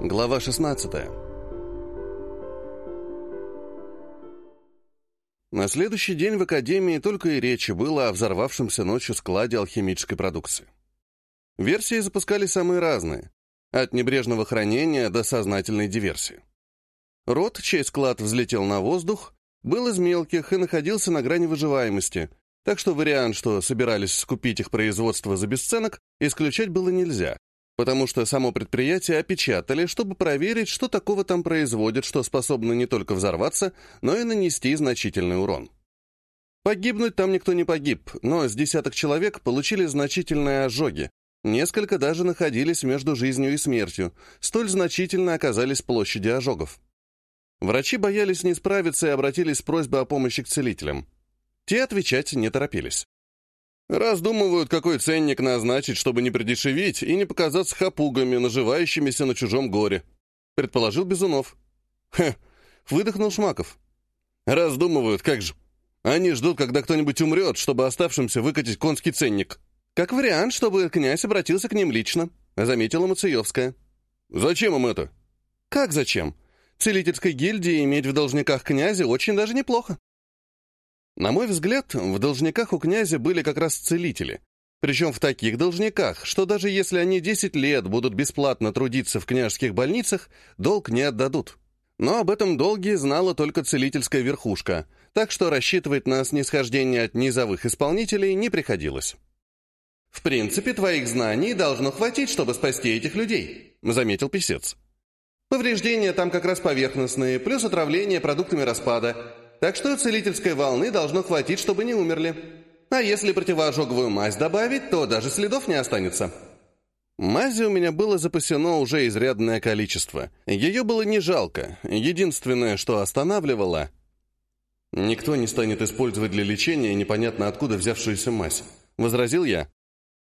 Глава 16 На следующий день в Академии только и речи было о взорвавшемся ночью складе алхимической продукции. Версии запускали самые разные, от небрежного хранения до сознательной диверсии. Рот, чей склад взлетел на воздух, был из мелких и находился на грани выживаемости, так что вариант, что собирались скупить их производство за бесценок, исключать было нельзя, потому что само предприятие опечатали, чтобы проверить, что такого там производят, что способно не только взорваться, но и нанести значительный урон. Погибнуть там никто не погиб, но с десяток человек получили значительные ожоги, несколько даже находились между жизнью и смертью, столь значительно оказались площади ожогов. Врачи боялись не справиться и обратились с просьбой о помощи к целителям. Те отвечать не торопились. Раздумывают, какой ценник назначить, чтобы не придешевить и не показаться хапугами, наживающимися на чужом горе, предположил Безунов. Хе, выдохнул Шмаков. Раздумывают, как же. Они ждут, когда кто-нибудь умрет, чтобы оставшимся выкатить конский ценник. Как вариант, чтобы князь обратился к ним лично, заметила Мацеевская. Зачем им это? Как зачем? Целительской гильдии иметь в должниках князя очень даже неплохо. На мой взгляд, в должниках у князя были как раз целители. Причем в таких должниках, что даже если они 10 лет будут бесплатно трудиться в княжеских больницах, долг не отдадут. Но об этом долге знала только целительская верхушка, так что рассчитывать на снисхождение от низовых исполнителей не приходилось. «В принципе, твоих знаний должно хватить, чтобы спасти этих людей», — заметил писец. «Повреждения там как раз поверхностные, плюс отравление продуктами распада так что целительской волны должно хватить, чтобы не умерли. А если противоожоговую мазь добавить, то даже следов не останется. Мази у меня было запасено уже изрядное количество. Ее было не жалко. Единственное, что останавливало... «Никто не станет использовать для лечения непонятно откуда взявшуюся мазь», — возразил я.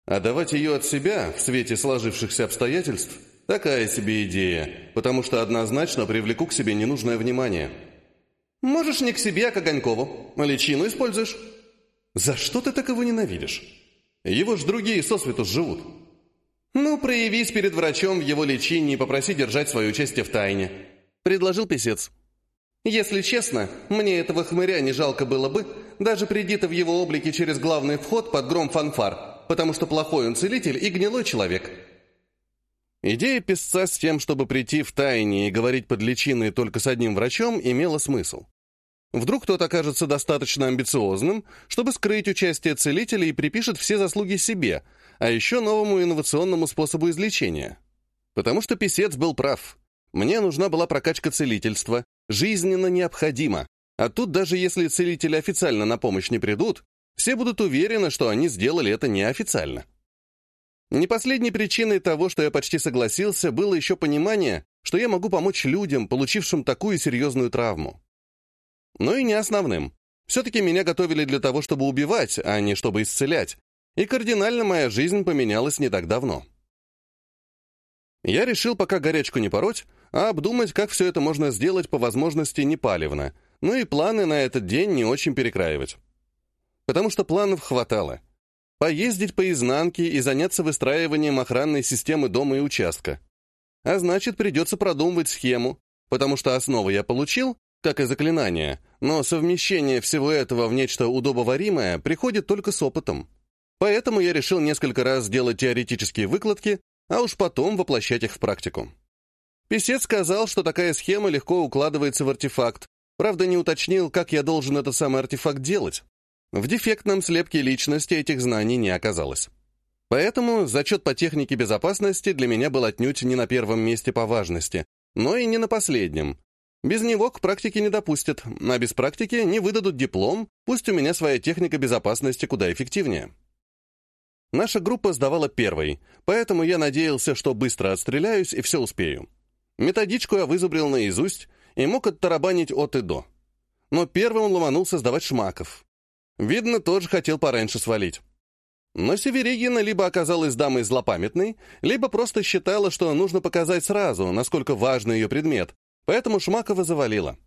«А давать ее от себя в свете сложившихся обстоятельств — такая себе идея, потому что однозначно привлеку к себе ненужное внимание». Можешь не к себе, а к Огонькову. Личину используешь. За что ты так его ненавидишь? Его ж другие сосвету живут. Ну, проявись перед врачом в его лечении и попроси держать свое участие в тайне. Предложил писец. Если честно, мне этого хмыря не жалко было бы, даже приди в его облике через главный вход под гром фанфар, потому что плохой он целитель и гнилой человек. Идея писца с тем, чтобы прийти в тайне и говорить под личиной только с одним врачом, имела смысл. Вдруг тот окажется достаточно амбициозным, чтобы скрыть участие целителя и припишет все заслуги себе, а еще новому инновационному способу излечения. Потому что писец был прав. Мне нужна была прокачка целительства, жизненно необходима. А тут даже если целители официально на помощь не придут, все будут уверены, что они сделали это неофициально. Не последней причиной того, что я почти согласился, было еще понимание, что я могу помочь людям, получившим такую серьезную травму. Но и не основным. Все-таки меня готовили для того, чтобы убивать, а не чтобы исцелять, и кардинально моя жизнь поменялась не так давно. Я решил пока горячку не пороть, а обдумать, как все это можно сделать по возможности непаливно, ну и планы на этот день не очень перекраивать. Потому что планов хватало — поездить по изнанке и заняться выстраиванием охранной системы дома и участка. А значит, придется продумывать схему, потому что основу я получил, как и заклинание, но совмещение всего этого в нечто удобоваримое приходит только с опытом. Поэтому я решил несколько раз сделать теоретические выкладки, а уж потом воплощать их в практику. Песец сказал, что такая схема легко укладывается в артефакт, правда не уточнил, как я должен этот самый артефакт делать. В дефектном слепке личности этих знаний не оказалось. Поэтому зачет по технике безопасности для меня был отнюдь не на первом месте по важности, но и не на последнем. Без него к практике не допустят, а без практики не выдадут диплом, пусть у меня своя техника безопасности куда эффективнее. Наша группа сдавала первой, поэтому я надеялся, что быстро отстреляюсь и все успею. Методичку я вызубрил наизусть и мог оттарабанить от и до. Но первым ломанулся сдавать Шмаков. Видно, тоже хотел пораньше свалить. Но Северегина либо оказалась дамой злопамятной, либо просто считала, что нужно показать сразу, насколько важный ее предмет, поэтому Шмакова завалила.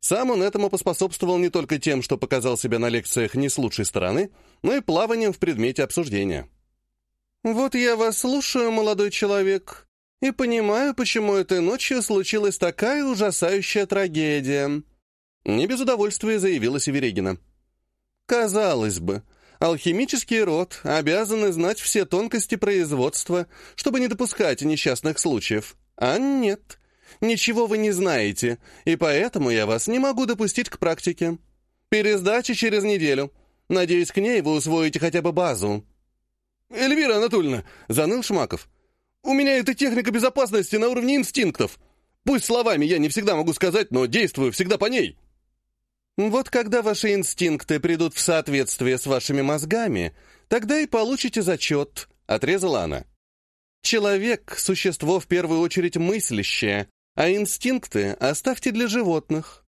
Сам он этому поспособствовал не только тем, что показал себя на лекциях не с лучшей стороны, но и плаванием в предмете обсуждения. «Вот я вас слушаю, молодой человек. И понимаю, почему этой ночью случилась такая ужасающая трагедия. Не без удовольствия заявила Северегина. Казалось бы, алхимический род обязаны знать все тонкости производства, чтобы не допускать несчастных случаев. А нет, ничего вы не знаете, и поэтому я вас не могу допустить к практике. Пересдача через неделю. Надеюсь, к ней вы усвоите хотя бы базу». «Эльвира Анатольевна», — заныл Шмаков, — «у меня эта техника безопасности на уровне инстинктов. Пусть словами я не всегда могу сказать, но действую всегда по ней». «Вот когда ваши инстинкты придут в соответствие с вашими мозгами, тогда и получите зачет», — отрезала она. «Человек — существо в первую очередь мыслящее, а инстинкты оставьте для животных.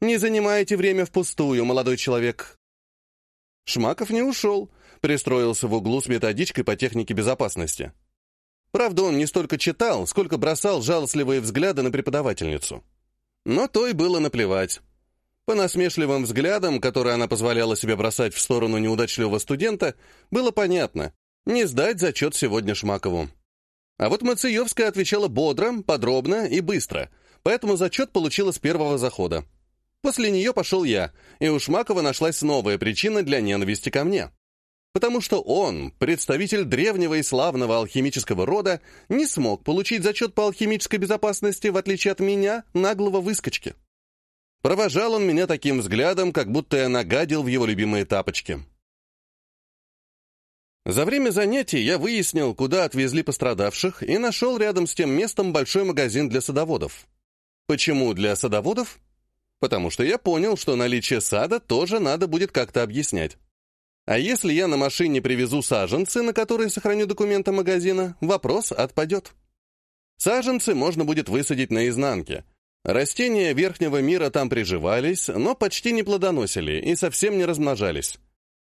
Не занимайте время впустую, молодой человек». Шмаков не ушел, пристроился в углу с методичкой по технике безопасности. Правда, он не столько читал, сколько бросал жалостливые взгляды на преподавательницу. Но той было наплевать. По насмешливым взглядам, которые она позволяла себе бросать в сторону неудачливого студента, было понятно — не сдать зачет сегодня Шмакову. А вот Мациевская отвечала бодро, подробно и быстро, поэтому зачет получила с первого захода. После нее пошел я, и у Шмакова нашлась новая причина для ненависти ко мне. Потому что он, представитель древнего и славного алхимического рода, не смог получить зачет по алхимической безопасности, в отличие от меня, наглого выскочки. Провожал он меня таким взглядом, как будто я нагадил в его любимые тапочки. За время занятий я выяснил, куда отвезли пострадавших, и нашел рядом с тем местом большой магазин для садоводов. Почему для садоводов? Потому что я понял, что наличие сада тоже надо будет как-то объяснять. А если я на машине привезу саженцы, на которые сохраню документы магазина, вопрос отпадет. Саженцы можно будет высадить наизнанке, Растения верхнего мира там приживались, но почти не плодоносили и совсем не размножались.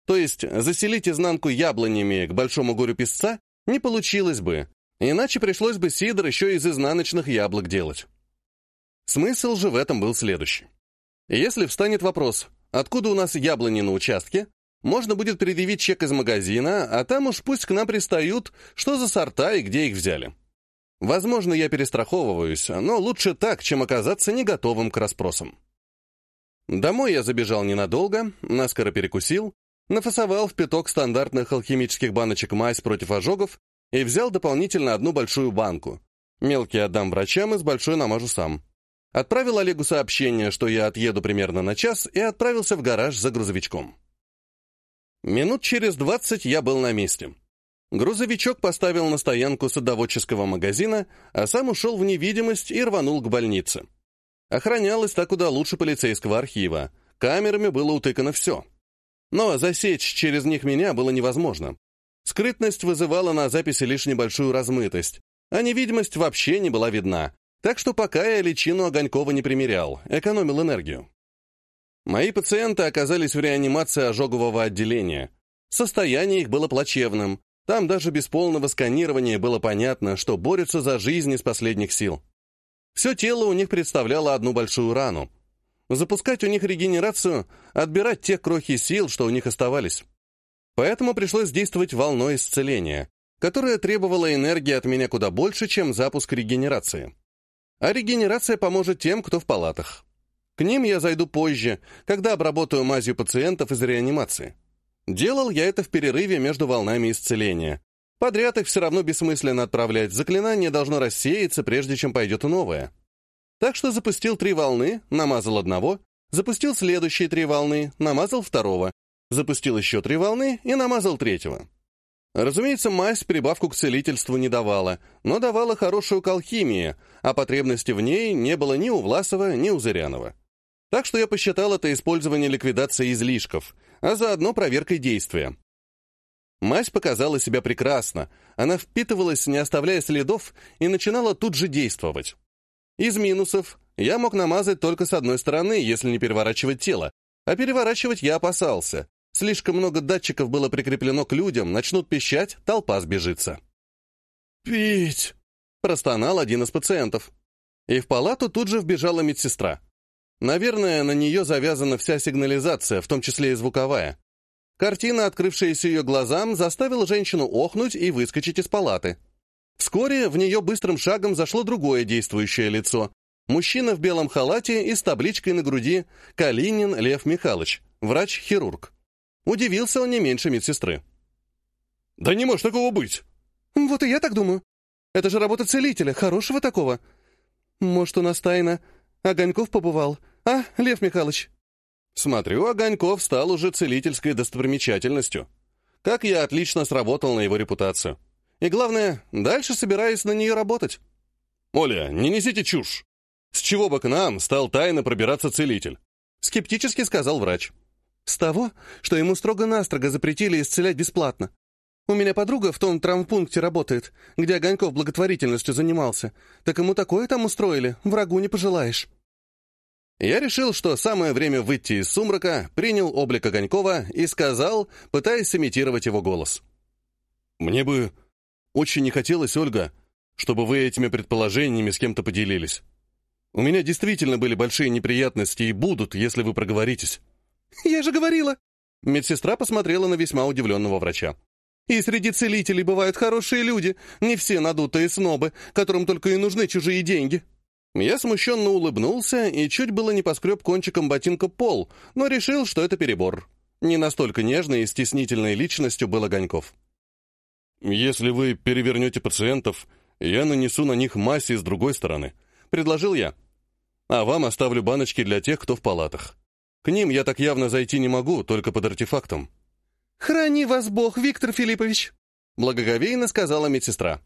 То есть заселить изнанку яблонями к большому горю песца не получилось бы, иначе пришлось бы сидр еще из изнаночных яблок делать. Смысл же в этом был следующий. Если встанет вопрос, откуда у нас яблони на участке, можно будет предъявить чек из магазина, а там уж пусть к нам пристают, что за сорта и где их взяли. Возможно, я перестраховываюсь, но лучше так, чем оказаться не готовым к расспросам. Домой я забежал ненадолго, наскоро перекусил, нафасовал в пяток стандартных алхимических баночек мазь против ожогов и взял дополнительно одну большую банку. Мелкие отдам врачам и с большой намажу сам. Отправил Олегу сообщение, что я отъеду примерно на час, и отправился в гараж за грузовичком. Минут через двадцать я был на месте. Грузовичок поставил на стоянку садоводческого магазина, а сам ушел в невидимость и рванул к больнице. Охранялось так куда лучше полицейского архива. Камерами было утыкано все. Но засечь через них меня было невозможно. Скрытность вызывала на записи лишь небольшую размытость, а невидимость вообще не была видна. Так что пока я личину Огонькова не примерял, экономил энергию. Мои пациенты оказались в реанимации ожогового отделения. Состояние их было плачевным, там даже без полного сканирования было понятно, что борются за жизнь из последних сил. Все тело у них представляло одну большую рану. Запускать у них регенерацию, отбирать те крохи сил, что у них оставались. Поэтому пришлось действовать волной исцеления, которая требовала энергии от меня куда больше, чем запуск регенерации. А регенерация поможет тем, кто в палатах. К ним я зайду позже, когда обработаю мазью пациентов из реанимации. Делал я это в перерыве между волнами исцеления. Подряд их все равно бессмысленно отправлять, заклинание должно рассеяться, прежде чем пойдет новое. Так что запустил три волны, намазал одного, запустил следующие три волны, намазал второго, запустил еще три волны и намазал третьего. Разумеется, мазь прибавку к целительству не давала, но давала хорошую к алхимии, а потребности в ней не было ни у Власова, ни у Зырянова. Так что я посчитал это использование ликвидации излишков, а заодно проверкой действия. Мазь показала себя прекрасно, она впитывалась, не оставляя следов, и начинала тут же действовать. Из минусов я мог намазать только с одной стороны, если не переворачивать тело, а переворачивать я опасался. Слишком много датчиков было прикреплено к людям, начнут пищать, толпа сбежится. «Пить!» — простонал один из пациентов. И в палату тут же вбежала медсестра. Наверное, на нее завязана вся сигнализация, в том числе и звуковая. Картина, открывшаяся ее глазам, заставила женщину охнуть и выскочить из палаты. Вскоре в нее быстрым шагом зашло другое действующее лицо. Мужчина в белом халате и с табличкой на груди «Калинин Лев Михайлович, врач-хирург». Удивился он не меньше медсестры. «Да не может такого быть!» «Вот и я так думаю. Это же работа целителя, хорошего такого. Может, у нас тайна Огоньков побывал, а, Лев Михайлович?» Смотрю, Огоньков стал уже целительской достопримечательностью. Как я отлично сработал на его репутацию. И главное, дальше собираюсь на нее работать. «Оля, не несите чушь! С чего бы к нам стал тайно пробираться целитель?» Скептически сказал врач. «С того, что ему строго-настрого запретили исцелять бесплатно. У меня подруга в том травмпункте работает, где Огоньков благотворительностью занимался. Так ему такое там устроили, врагу не пожелаешь». Я решил, что самое время выйти из сумрака, принял облик Огонькова и сказал, пытаясь имитировать его голос. «Мне бы очень не хотелось, Ольга, чтобы вы этими предположениями с кем-то поделились. У меня действительно были большие неприятности и будут, если вы проговоритесь». «Я же говорила!» Медсестра посмотрела на весьма удивленного врача. «И среди целителей бывают хорошие люди, не все надутые снобы, которым только и нужны чужие деньги». Я смущенно улыбнулся и чуть было не поскреб кончиком ботинка пол, но решил, что это перебор. Не настолько нежной и стеснительной личностью был Огоньков. «Если вы перевернете пациентов, я нанесу на них массе с другой стороны», — предложил я. «А вам оставлю баночки для тех, кто в палатах. К ним я так явно зайти не могу, только под артефактом». «Храни вас Бог, Виктор Филиппович!» — благоговейно сказала медсестра.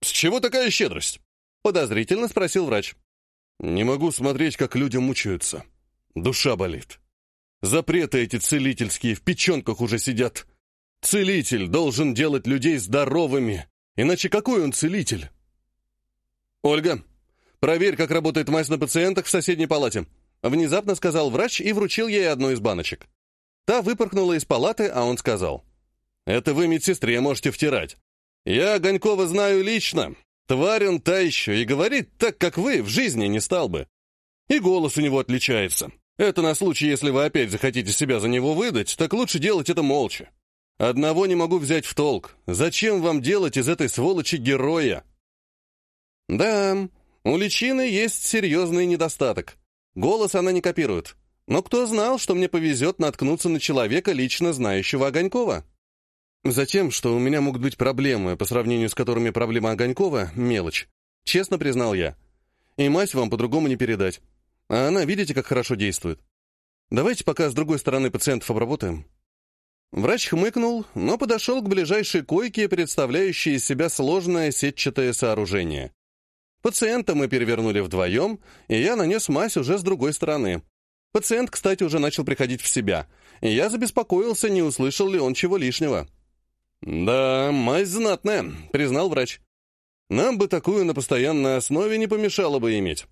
«С чего такая щедрость?» Подозрительно спросил врач. «Не могу смотреть, как люди мучаются. Душа болит. Запреты эти целительские в печенках уже сидят. Целитель должен делать людей здоровыми, иначе какой он целитель?» «Ольга, проверь, как работает мазь на пациентах в соседней палате», внезапно сказал врач и вручил ей одну из баночек. Та выпорхнула из палаты, а он сказал. «Это вы медсестре можете втирать. Я Гонькова знаю лично. Тварь он та еще, и говорит так, как вы, в жизни не стал бы. И голос у него отличается. Это на случай, если вы опять захотите себя за него выдать, так лучше делать это молча. Одного не могу взять в толк. Зачем вам делать из этой сволочи героя? Да, у личины есть серьезный недостаток. Голос она не копирует. Но кто знал, что мне повезет наткнуться на человека, лично знающего Огонькова? Затем, что у меня могут быть проблемы, по сравнению с которыми проблема Огонькова — мелочь. Честно признал я. И мать вам по-другому не передать. А она, видите, как хорошо действует. Давайте пока с другой стороны пациентов обработаем. Врач хмыкнул, но подошел к ближайшей койке, представляющей из себя сложное сетчатое сооружение. Пациента мы перевернули вдвоем, и я нанес мазь уже с другой стороны. Пациент, кстати, уже начал приходить в себя, и я забеспокоился, не услышал ли он чего лишнего. «Да, мазь знатная», — признал врач. «Нам бы такую на постоянной основе не помешало бы иметь».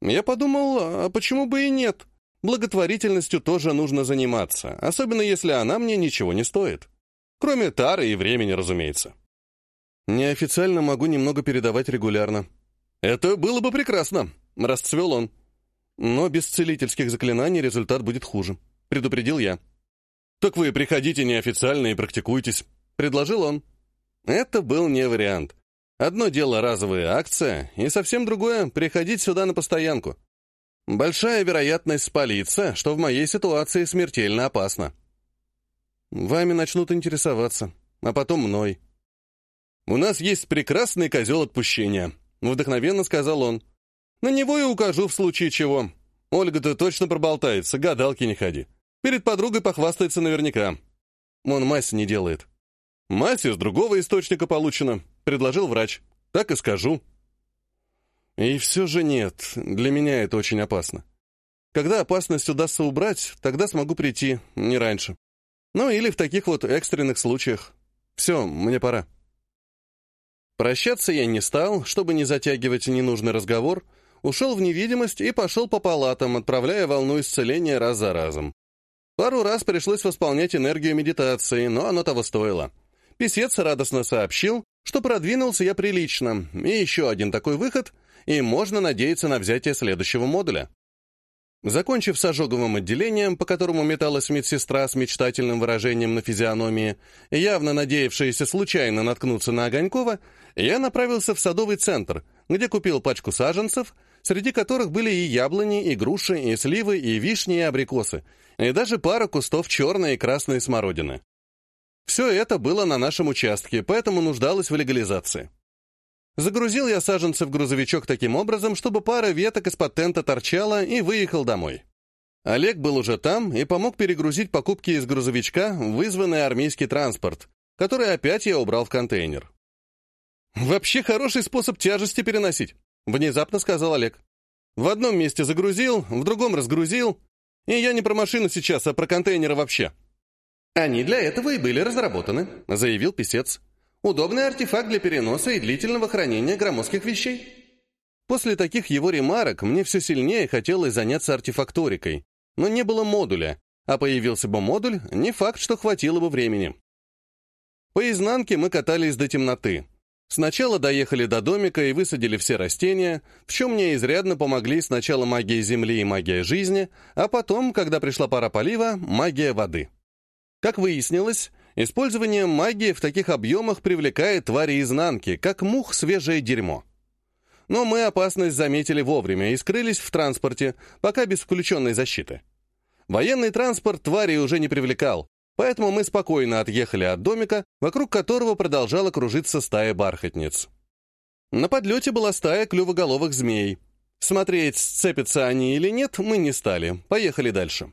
Я подумал, а почему бы и нет? Благотворительностью тоже нужно заниматься, особенно если она мне ничего не стоит. Кроме тары и времени, разумеется. Неофициально могу немного передавать регулярно. Это было бы прекрасно, расцвел он. Но без целительских заклинаний результат будет хуже, предупредил я. Так вы приходите неофициально и практикуйтесь. — предложил он. Это был не вариант. Одно дело разовая акция, и совсем другое — приходить сюда на постоянку. Большая вероятность спалиться, что в моей ситуации смертельно опасно. Вами начнут интересоваться, а потом мной. «У нас есть прекрасный козел отпущения», — вдохновенно сказал он. «На него и укажу в случае чего. Ольга-то точно проболтается, гадалки не ходи. Перед подругой похвастается наверняка. Он мазь не делает». «Мазь из другого источника получена», — предложил врач. «Так и скажу». И все же нет, для меня это очень опасно. Когда опасность удастся убрать, тогда смогу прийти, не раньше. Ну или в таких вот экстренных случаях. Все, мне пора. Прощаться я не стал, чтобы не затягивать ненужный разговор, ушел в невидимость и пошел по палатам, отправляя волну исцеления раз за разом. Пару раз пришлось восполнять энергию медитации, но оно того стоило. Песец радостно сообщил, что продвинулся я прилично, и еще один такой выход, и можно надеяться на взятие следующего модуля. Закончив с ожоговым отделением, по которому металась медсестра с мечтательным выражением на физиономии, явно надеявшаяся случайно наткнуться на Огонькова, я направился в садовый центр, где купил пачку саженцев, среди которых были и яблони, и груши, и сливы, и вишни, и абрикосы, и даже пара кустов черной и красной смородины. Все это было на нашем участке, поэтому нуждалось в легализации. Загрузил я саженцы в грузовичок таким образом, чтобы пара веток из-под тента торчала, и выехал домой. Олег был уже там и помог перегрузить покупки из грузовичка вызванный армейский транспорт, который опять я убрал в контейнер. «Вообще хороший способ тяжести переносить», — внезапно сказал Олег. «В одном месте загрузил, в другом разгрузил, и я не про машину сейчас, а про контейнеры вообще». «Они для этого и были разработаны», — заявил писец. «Удобный артефакт для переноса и длительного хранения громоздких вещей». После таких его ремарок мне все сильнее хотелось заняться артефакторикой, но не было модуля, а появился бы модуль, не факт, что хватило бы времени. По изнанке мы катались до темноты, Сначала доехали до домика и высадили все растения, в чем мне изрядно помогли сначала магия земли и магия жизни, а потом, когда пришла пора полива, магия воды. Как выяснилось, использование магии в таких объемах привлекает твари изнанки, как мух свежее дерьмо. Но мы опасность заметили вовремя и скрылись в транспорте, пока без включенной защиты. Военный транспорт твари уже не привлекал, Поэтому мы спокойно отъехали от домика, вокруг которого продолжала кружиться стая бархатниц. На подлете была стая клювоголовых змей. Смотреть, сцепятся они или нет, мы не стали. Поехали дальше.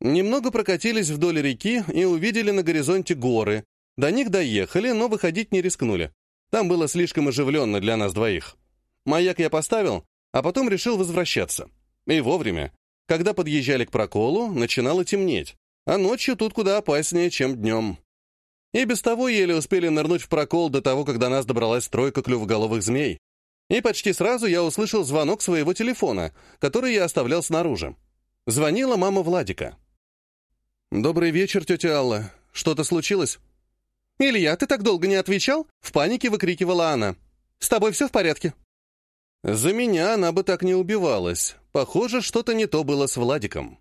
Немного прокатились вдоль реки и увидели на горизонте горы. До них доехали, но выходить не рискнули. Там было слишком оживленно для нас двоих. Маяк я поставил, а потом решил возвращаться. И вовремя. Когда подъезжали к проколу, начинало темнеть а ночью тут куда опаснее, чем днем. И без того еле успели нырнуть в прокол до того, когда нас добралась тройка клювоголовых змей. И почти сразу я услышал звонок своего телефона, который я оставлял снаружи. Звонила мама Владика. «Добрый вечер, тетя Алла. Что-то случилось?» «Илья, ты так долго не отвечал?» В панике выкрикивала она. «С тобой все в порядке?» За меня она бы так не убивалась. Похоже, что-то не то было с Владиком.